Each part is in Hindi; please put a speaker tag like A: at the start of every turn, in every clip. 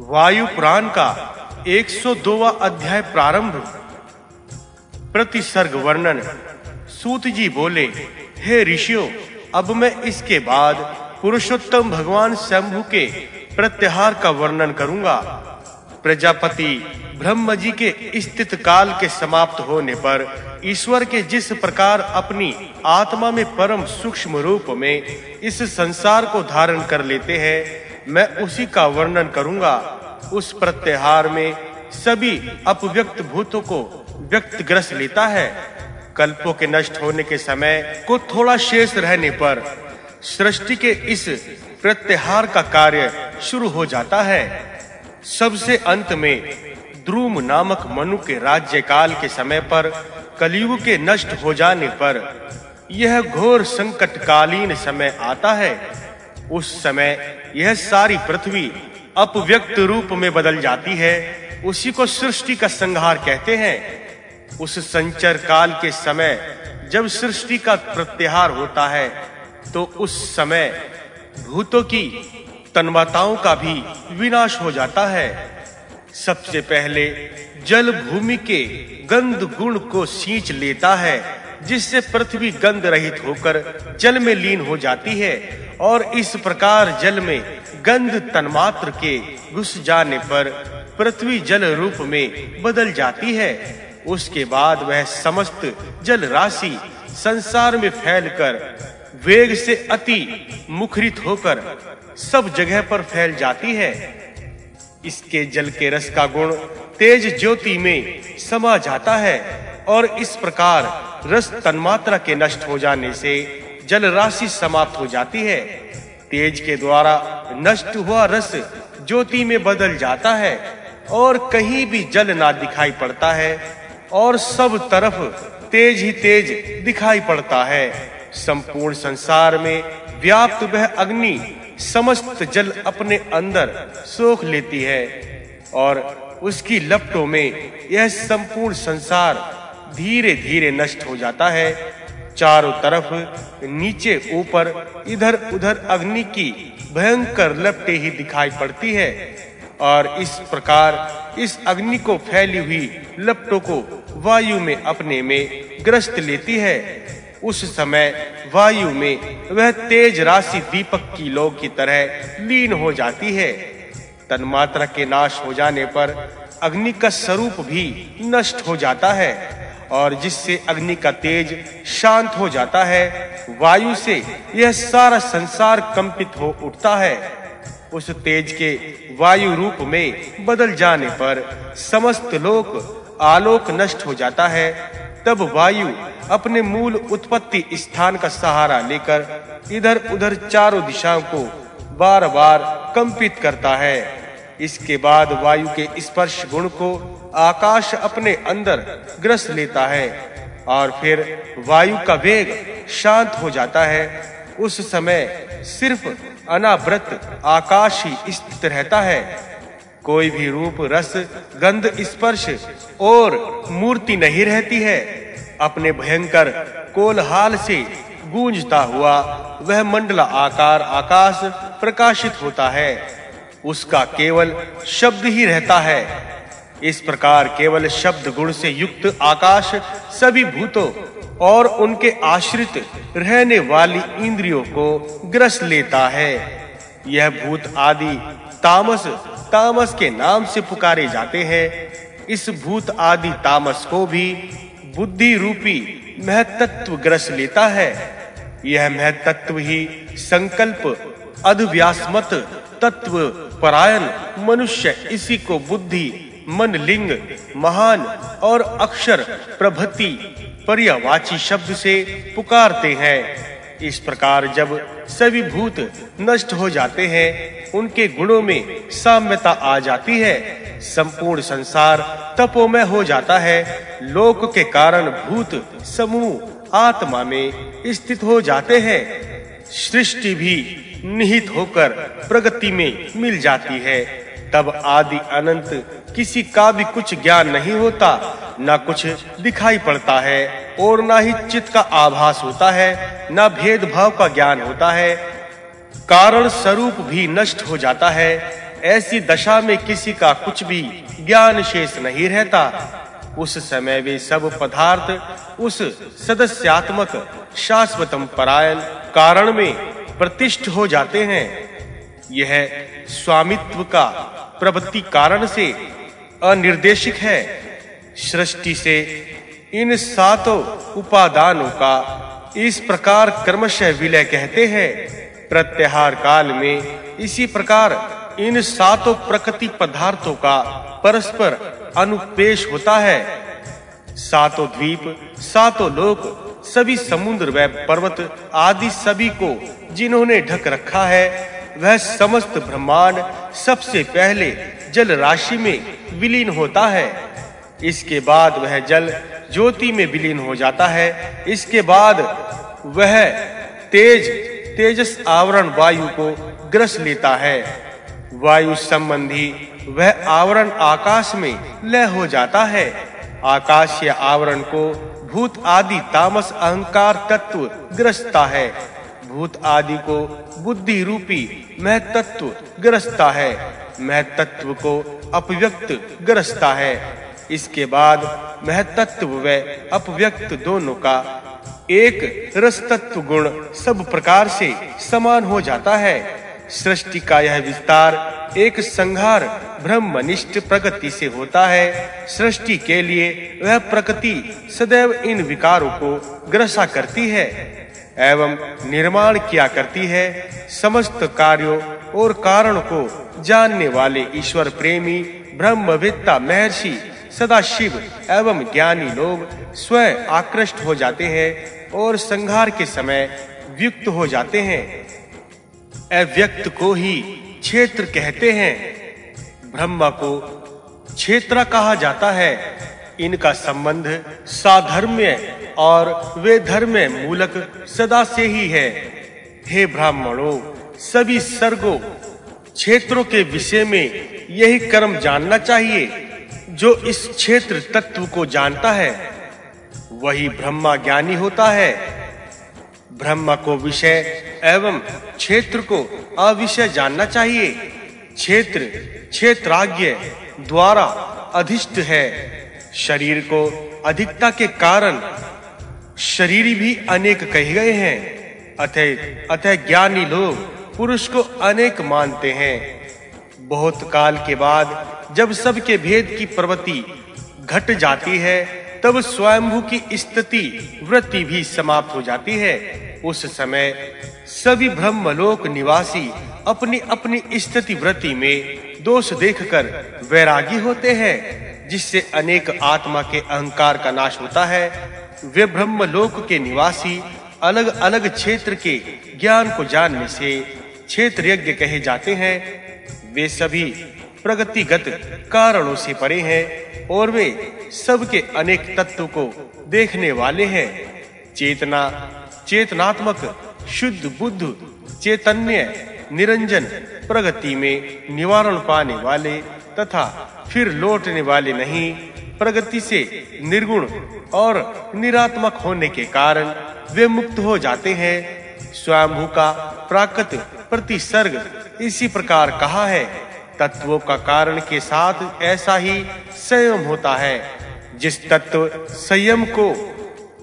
A: वायु पुराण का 102वां अध्याय प्रारंभ। प्रतिसर्ग वर्णन। सूत जी बोले, हे ऋषियों, अब मैं इसके बाद पुरुषोत्तम भगवान शंभु के प्रत्याहार का वर्णन करूँगा। प्रजापति ब्रह्म जी के स्थित काल के समाप्त होने पर ईश्वर के जिस प्रकार अपनी आत्मा में परम सूक्ष्म रूप में इस संसार को धारण कर लेते हैं मैं उसी का वर्णन करूँगा। उस प्रत्याहार में सभी अपव्यक्त भूतों को व्यक्त ग्रस लेता है। कल्पों के नष्ट होने के समय को थोड़ा शेष रहने पर सृष्टि के इस प्रत्याहार का कार्य शुरू हो जाता है। सबसे अंत में द्रुम नामक मनु के राज्य काल के समय पर कलयुग के नष्ट हो जाने पर यह घोर संकटकालीन समय आता है। उस समय यह सारी पृथ्वी अपव्यक्त रूप में बदल जाती है। उसी को सृष्टि का संहार कहते हैं। उस संचर काल के समय जब सृष्टि का प्रत्याहार होता है तो उस समय भूतों की तन्माताओं का भी विनाश हो जाता है। सबसे पहले जल भूमि के गंध गुण को सींच लेता है, जिससे पृथ्वी गंध रहित होकर जल में लीन हो जाती है और इस प्रकार जल में गंध तन्मात्र के घुस जाने पर पृथ्वी जल रूप में बदल जाती है। उसके बाद वह समस्त जल राशि संसार में फैलकर वेग से अति मुखरित होकर सब जगह पर फैल जाती है। इसके जल के रस का गुण तेज ज्योति में समा जाता है और इस प्रकार रस तन्मात्रा के नष्ट हो जाने से जल राशि समाप्त हो जाती है। तेज के द्वारा नष्ट हुआ रस ज्योति में बदल जाता है और कहीं भी जल ना दिखाई पड़ता है और सब तरफ़ तेज ही तेज दिखाई पड़ता है। संपूर्ण संसार में व्याप्त वह अग्नि समस्त जल अपने अंदर सोख लेती है और उसकी लपटों में यह संपूर्ण संसार धीरे-धीरे नष्ट हो जाता है। चारों तरफ़, नीचे, ऊपर, इधर, उधर अग्नि की भयंकर लपटे ही दिखाई पड़ती है। और इस प्रकार इस अग्नि को फैली हुई लपटों को वायु में अपने में ग्रस्त लेती है। उस समय वायु में वह तेज राशि दीपक की लौ की तरह लीन हो जाती है। तन्मात्रा के नाश हो जाने पर अग्नि का स्वरूप भी नष्ट हो जाता है। और जिससे अग्नि का तेज शांत हो जाता है, वायु से यह सारा संसार कंपित हो उठता है। उस तेज के वायु रूप में बदल जाने पर समस्त लोक आलोक नष्ट हो जाता है। तब वायु अपने मूल उत्पत्ति स्थान का सहारा लेकर इधर-उधर चारों दिशाओं को बार-बार कंपित करता है। इसके बाद वायु के स्पर्श गुण को आकाश अपने अंदर ग्रस लेता है और फिर वायु का वेग शांत हो जाता है। उस समय सिर्फ़ अनावृत आकाश ही स्थित रहता है। कोई भी रूप, रस, गंध, स्पर्श और मूर्ति नहीं रहती है। अपने भयंकर कोलहाल से गूंजता हुआ वह मंडला आकार आकाश प्रकाशित होता है। उसका केवल शब्द ही रहता है। इस प्रकार केवल शब्द गुण से युक्त आकाश सभी भूतों और उनके आश्रित रहने वाली इंद्रियों को ग्रस लेता है। यह भूत आदि तामस तामस के नाम से पुकारे जाते हैं। इस भूत आदि तामस को भी बुद्धि रूपी महतत्व ग्रस लेता है। यह महतत्व ही संकल्प अधव्यासमत तत्व, परायण, मनुष्य, इसी को बुद्धि, मन, लिंग, महान और अक्षर, प्रभति, पर्यावाची शब्द से पुकारते हैं। इस प्रकार जब सभी भूत नष्ट हो जाते हैं, उनके गुणों में साम्यता आ जाती है। संपूर्ण संसार तपोमय हो जाता है। लोक के कारण भूत, समूह, आत्मा में स्थित हो जाते हैं। सृष्टि भी निहित होकर प्रगति में मिल जाती है। तब आदि अनंत किसी का भी कुछ ज्ञान नहीं होता, ना कुछ दिखाई पड़ता है और ना ही चित्त का आभास होता है, ना भेदभाव का ज्ञान होता है। कारण स्वरूप भी नष्ट हो जाता है। ऐसी दशा में किसी का कुछ भी ज्ञान शेष नहीं रहता। उस समय वे सब पदार्थ, उस सदस्यात्मक शाश्वतम परायण कारण में प्रतिष्ठ हो जाते हैं। यह स्वामित्व का प्रवृत्ति कारण से अनिर्देशिक है। सृष्टि से इन सातों उपादानों का इस प्रकार क्रमशः विलय कहते हैं। प्रत्याहार काल में इसी प्रकार इन सातों प्रकृति पदार्थों का परस्पर अनुपेश होता है। सातों द्वीप, सातों लोक सभी समुद्र व पर्वत आदि सभी को जिन्होंने ढक रखा है, वह समस्त ब्रह्मांड सबसे पहले जल राशि में विलीन होता है। इसके बाद वह जल ज्योति में विलीन हो जाता है। इसके बाद वह तेज, तेजस आवरण वायु को ग्रस लेता है। वायु संबंधी वह आवरण आकाश में लय हो जाता है। आकाशीय आवरण को भूत आदि तामस अहंकार तत्व ग्रसता है। भूत आदि को बुद्धि रूपी महतत्व ग्रसता है। महतत्व को अपव्यक्त ग्रसता है। इसके बाद महतत्व व अपव्यक्त दोनों का एक रस तत्व गुण सब प्रकार से समान हो जाता है। सृष्टि का यह विस्तार एक संहार ब्रह्मनिष्ठ प्रगति से होता है। सृष्टि के लिए वह प्रकृति सदैव इन विकारों को ग्रसा करती है एवं निर्माण किया करती है। समस्त कार्यों और कारण को जानने वाले ईश्वर प्रेमी ब्रह्मविद्ता महर्षि सदा शिव एवं ज्ञानी लोग स्वयं आकृष्ट हो जाते हैं और संहार के समय व्युक्त हो जाते हैं। अव्यक्त को ही क्षेत्र कहते हैं। ब्रह्मा को क्षेत्र कहा जाता है। इनका संबंध साधर्म्य और वे धर्म मूलक सदा से ही है। हे ब्राह्मणों, सभी सर्गों, क्षेत्रों के विषय में यही कर्म जानना चाहिए, जो इस क्षेत्र तत्व को जानता है। वही ब्रह्मा ज्ञानी होता है। ब्रह्मा को विषय एवं क्षेत्र को अविषय जानना चाहिए। क्षेत्र क्षेत्राज्ञ द्वारा अधिष्ठ है। शरीर को अधिकता के कारण शरीर भी अनेक कहे गए हैं। अतः अतः ज्ञानी लोग पुरुष को अनेक मानते हैं। बहुत काल के बाद जब सबके भेद की प्रवृत्ति घट जाती है, तब स्वयंभू की स्थिति वृत्ति भी समाप्त हो जाती है। उस समय सभी ब्रह्मलोक निवासी अपनी अपनी स्थिति वृत्ति में दोष देखकर वैरागी होते हैं, जिससे अनेक आत्मा के अहंकार का नाश होता है। वे ब्रह्मलोक के निवासी अलग-अलग क्षेत्र के ज्ञान को जानने से क्षेत्र यज्ञ कहे जाते हैं। वे सभी प्रगतिगत कारणों से परे हैं और वे सबके अनेक तत्व को देखने वाले हैं। चेतना चेतनात्मक, शुद्ध बुद्ध, चैतन्य, निरंजन, प्रगति में निवारण पाने वाले तथा फिर लौटने वाले नहीं, प्रगति से निर्गुण और निरात्मक होने के कारण वे मुक्त हो जाते हैं। स्वयंभू का प्राकृत प्रतिसर्ग इसी प्रकार कहा है। तत्वों का कारण के साथ ऐसा ही संयम होता है, जिस तत्व संयम को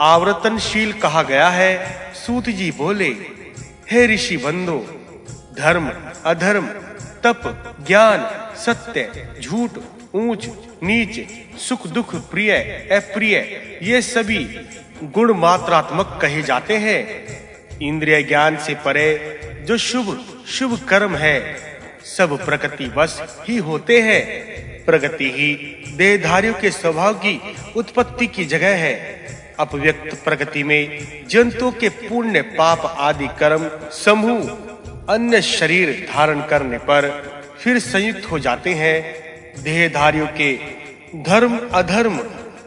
A: आवरतनशील कहा गया है सूत जी बोले, हे ऋषि बंदो धर्म, अधर्म, तप, ज्ञान, सत्य, झूठ, ऊंच, नीच, सुख, दुख, प्रिय, अप्रिय, ये सभी गुण मात्रात्मक कहे जाते हैं। इंद्रिय ज्ञान से परे जो शुभ शुभ कर्म है, सब प्रकृति बस ही होते हैं। प्रगति ही देहधारियों के स्वभाव की उत्पत्ति की जगह है। अपव्यक्त प्रगति में जंतुओं के पुण्य, पाप आदि कर्म समूह अन्य शरीर धारण करने पर फिर संयुक्त हो जाते हैं। देहधारियों के धर्म अधर्म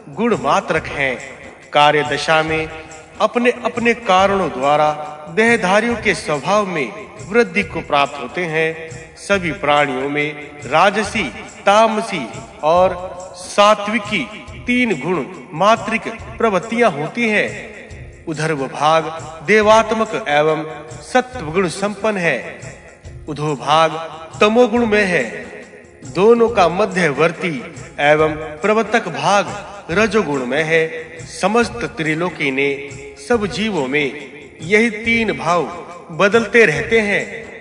A: गुण मात्रक हैं। कार्य दशा में अपने अपने कारणों द्वारा देहधारियों के स्वभाव में वृद्धि को प्राप्त होते हैं। सभी प्राणियों में राजसी, तामसी और सात्विकी तीन गुण मात्रिक प्रवृत्तियाँ होती हैं। उधर वो भाग देवात्मक एवं सत्व गुण संपन्न है। उधो भाग तमोगुण में है। दोनों का मध्यवर्ती एवं प्रवर्तक भाग रजोगुण में है। समस्त त्रिलोकी ने सब जीवों में यही तीन भाव बदलते रहते हैं।